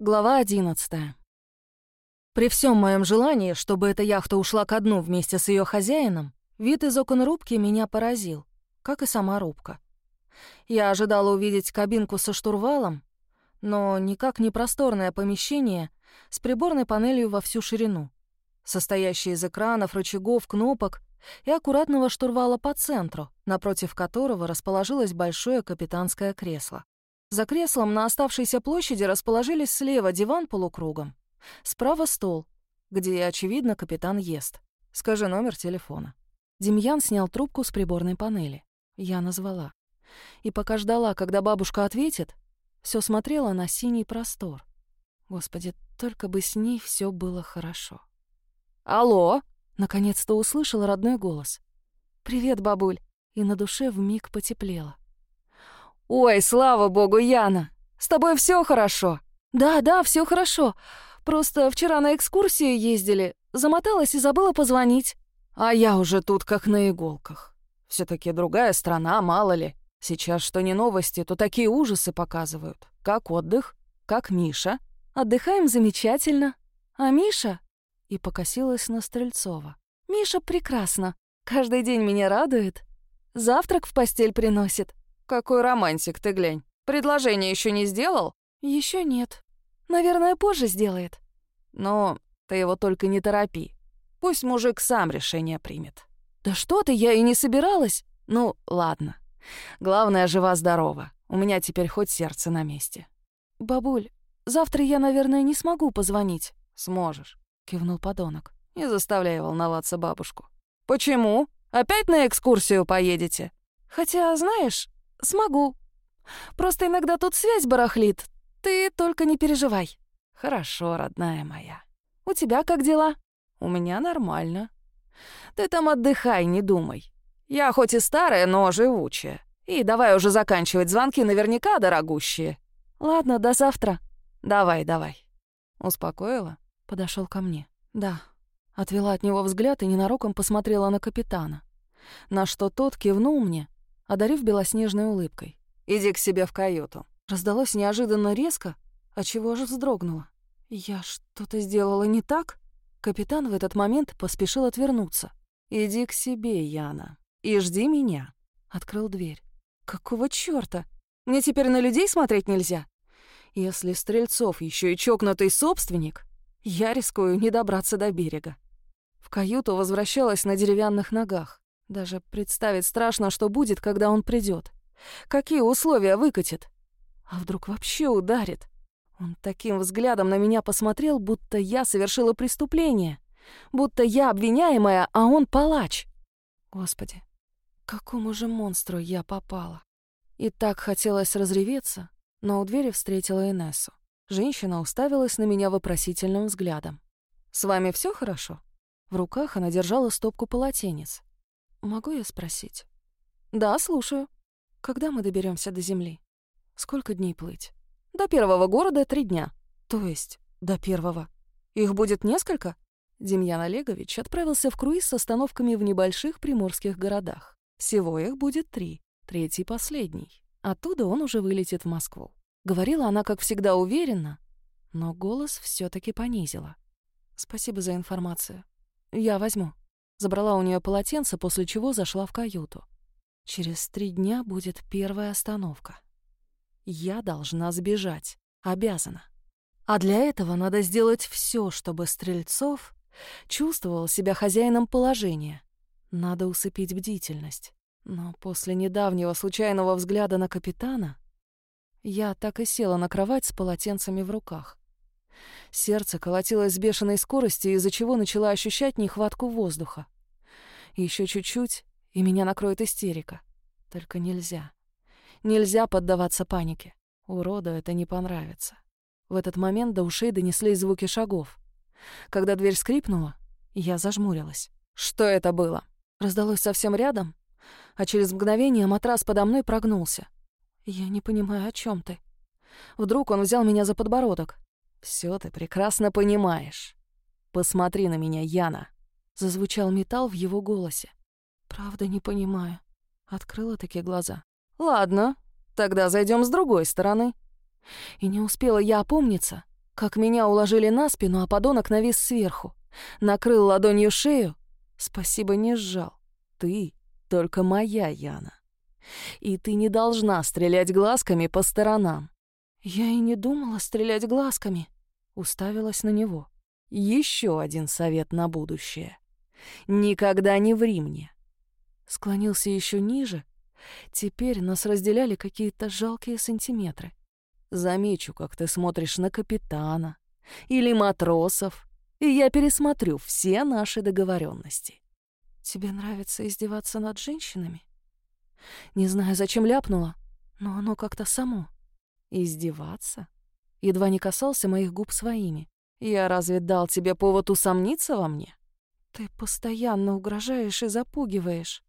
Глава 11. При всем моем желании, чтобы эта яхта ушла ко дну вместе с ее хозяином, вид из окон рубки меня поразил, как и сама рубка. Я ожидала увидеть кабинку со штурвалом, но никак не просторное помещение с приборной панелью во всю ширину, состоящее из экранов, рычагов, кнопок и аккуратного штурвала по центру, напротив которого расположилось большое капитанское кресло. За креслом на оставшейся площади расположились слева диван полукругом, справа стол, где, очевидно, капитан ест. Скажи номер телефона. Демьян снял трубку с приборной панели. Я назвала. И пока ждала, когда бабушка ответит, все смотрела на синий простор. Господи, только бы с ней все было хорошо. «Алло!» — наконец-то услышал родной голос. «Привет, бабуль!» И на душе вмиг потеплело. «Ой, слава богу, Яна! С тобой все хорошо?» «Да, да, все хорошо. Просто вчера на экскурсию ездили. Замоталась и забыла позвонить». «А я уже тут как на иголках. все таки другая страна, мало ли. Сейчас что не новости, то такие ужасы показывают. Как отдых? Как Миша?» «Отдыхаем замечательно. А Миша?» И покосилась на Стрельцова. «Миша прекрасно. Каждый день меня радует. Завтрак в постель приносит. «Какой романтик ты, глянь. Предложение еще не сделал?» Еще нет. Наверное, позже сделает». «Но ты его только не торопи. Пусть мужик сам решение примет». «Да что ты, я и не собиралась». «Ну, ладно. Главное, жива-здорова. У меня теперь хоть сердце на месте». «Бабуль, завтра я, наверное, не смогу позвонить». «Сможешь», — кивнул подонок. «Не заставляй волноваться бабушку». «Почему? Опять на экскурсию поедете?» «Хотя, знаешь, «Смогу. Просто иногда тут связь барахлит. Ты только не переживай». «Хорошо, родная моя. У тебя как дела?» «У меня нормально. Ты там отдыхай, не думай. Я хоть и старая, но живучая. И давай уже заканчивать звонки наверняка дорогущие». «Ладно, до завтра». «Давай, давай». «Успокоила?» Подошел ко мне. «Да». Отвела от него взгляд и ненароком посмотрела на капитана. На что тот кивнул мне одарив белоснежной улыбкой. «Иди к себе в каюту». Раздалось неожиданно резко, отчего же вздрогнула. «Я что-то сделала не так?» Капитан в этот момент поспешил отвернуться. «Иди к себе, Яна, и жди меня». Открыл дверь. «Какого чёрта? Мне теперь на людей смотреть нельзя? Если Стрельцов еще и чокнутый собственник, я рискую не добраться до берега». В каюту возвращалась на деревянных ногах. Даже представить страшно, что будет, когда он придет. Какие условия выкатит? А вдруг вообще ударит? Он таким взглядом на меня посмотрел, будто я совершила преступление. Будто я обвиняемая, а он палач. Господи, к какому же монстру я попала? И так хотелось разреветься, но у двери встретила Инессу. Женщина уставилась на меня вопросительным взглядом. «С вами все хорошо?» В руках она держала стопку полотенец. «Могу я спросить?» «Да, слушаю. Когда мы доберемся до Земли? Сколько дней плыть?» «До первого города три дня». «То есть до первого? Их будет несколько?» Демьян Олегович отправился в круиз с остановками в небольших приморских городах. Всего их будет три, третий последний. Оттуда он уже вылетит в Москву. Говорила она, как всегда, уверенно, но голос все таки понизила. «Спасибо за информацию. Я возьму». Забрала у нее полотенце, после чего зашла в каюту. Через три дня будет первая остановка. Я должна сбежать. Обязана. А для этого надо сделать все, чтобы Стрельцов чувствовал себя хозяином положения. Надо усыпить бдительность. Но после недавнего случайного взгляда на капитана я так и села на кровать с полотенцами в руках. Сердце колотилось с бешеной скоростью, из-за чего начала ощущать нехватку воздуха. Еще чуть-чуть, и меня накроет истерика. Только нельзя. Нельзя поддаваться панике. Уроду это не понравится. В этот момент до ушей донеслись звуки шагов. Когда дверь скрипнула, я зажмурилась. Что это было? Раздалось совсем рядом, а через мгновение матрас подо мной прогнулся. Я не понимаю, о чем ты. Вдруг он взял меня за подбородок. Все ты прекрасно понимаешь. Посмотри на меня, Яна. Зазвучал металл в его голосе. Правда, не понимаю. Открыла такие глаза. Ладно, тогда зайдем с другой стороны. И не успела я опомниться, Как меня уложили на спину, а подонок навис сверху. Накрыл ладонью шею. Спасибо, не сжал. Ты только моя, Яна. И ты не должна стрелять глазками по сторонам. Я и не думала стрелять глазками. Уставилась на него. Еще один совет на будущее. Никогда не ври мне. Склонился еще ниже. Теперь нас разделяли какие-то жалкие сантиметры. Замечу, как ты смотришь на капитана или матросов, и я пересмотрю все наши договоренности. Тебе нравится издеваться над женщинами? Не знаю, зачем ляпнула, но оно как-то само. Издеваться? Едва не касался моих губ своими. Я разве дал тебе повод усомниться во мне? Ты постоянно угрожаешь и запугиваешь.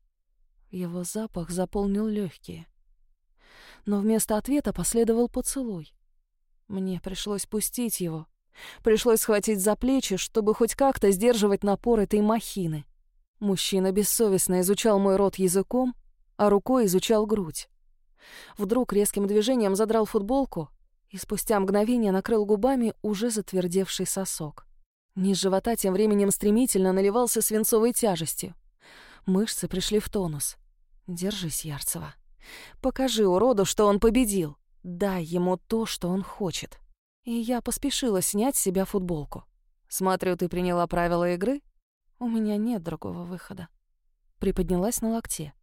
Его запах заполнил легкие. Но вместо ответа последовал поцелуй. Мне пришлось пустить его. Пришлось схватить за плечи, чтобы хоть как-то сдерживать напор этой махины. Мужчина бессовестно изучал мой рот языком, а рукой изучал грудь. Вдруг резким движением задрал футболку и спустя мгновение накрыл губами уже затвердевший сосок. Низ живота тем временем стремительно наливался свинцовой тяжестью. Мышцы пришли в тонус. «Держись, Ярцева. Покажи уроду, что он победил. Дай ему то, что он хочет». И я поспешила снять с себя футболку. «Смотрю, ты приняла правила игры?» «У меня нет другого выхода». Приподнялась на локте.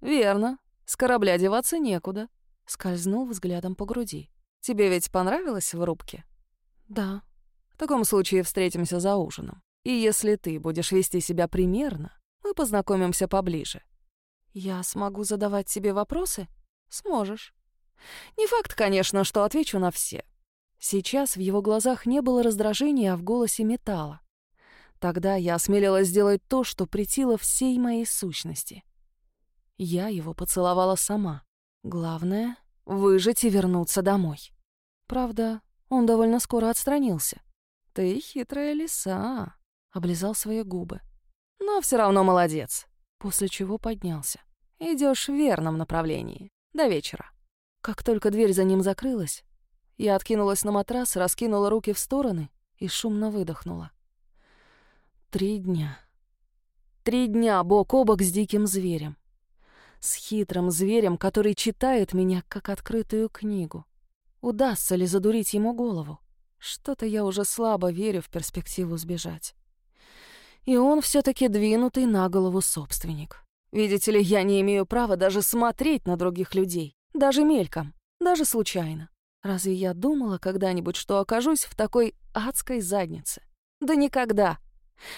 «Верно. С корабля деваться некуда». Скользнул взглядом по груди. «Тебе ведь понравилось в рубке?» «Да». «В таком случае встретимся за ужином. И если ты будешь вести себя примерно, мы познакомимся поближе». «Я смогу задавать тебе вопросы?» «Сможешь». «Не факт, конечно, что отвечу на все». Сейчас в его глазах не было раздражения, а в голосе металла. Тогда я осмелилась сделать то, что притило всей моей сущности. Я его поцеловала сама. Главное — выжить и вернуться домой. Правда, он довольно скоро отстранился. «Ты хитрая лиса», — облизал свои губы. «Но все равно молодец», после чего поднялся. Идешь в верном направлении. До вечера». Как только дверь за ним закрылась, я откинулась на матрас, раскинула руки в стороны и шумно выдохнула. Три дня. Три дня бок о бок с диким зверем с хитрым зверем, который читает меня как открытую книгу. Удастся ли задурить ему голову? Что-то я уже слабо верю в перспективу сбежать. И он все таки двинутый на голову собственник. Видите ли, я не имею права даже смотреть на других людей, даже мельком, даже случайно. Разве я думала когда-нибудь, что окажусь в такой адской заднице? Да никогда.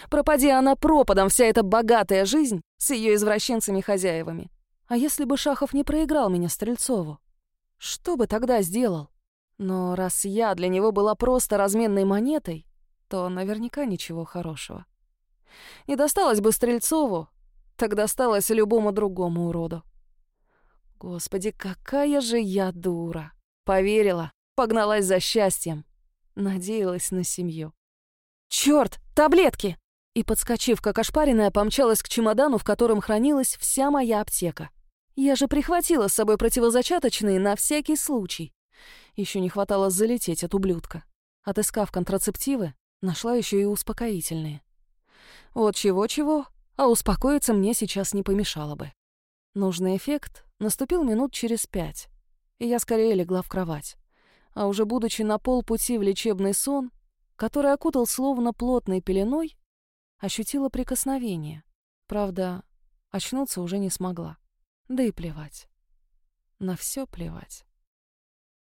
Пропади она пропадом, вся эта богатая жизнь с ее извращенцами-хозяевами. А если бы Шахов не проиграл меня Стрельцову? Что бы тогда сделал? Но раз я для него была просто разменной монетой, то наверняка ничего хорошего. Не досталось бы Стрельцову, так досталось любому другому уроду. Господи, какая же я дура! Поверила, погналась за счастьем, надеялась на семью. Черт, таблетки! И, подскочив как ошпаренная, помчалась к чемодану, в котором хранилась вся моя аптека. Я же прихватила с собой противозачаточные на всякий случай. Еще не хватало залететь от ублюдка. Отыскав контрацептивы, нашла еще и успокоительные. Вот чего-чего, а успокоиться мне сейчас не помешало бы. Нужный эффект наступил минут через пять, и я скорее легла в кровать. А уже будучи на полпути в лечебный сон, который окутал словно плотной пеленой, ощутила прикосновение. Правда, очнуться уже не смогла. Да и плевать. На все плевать.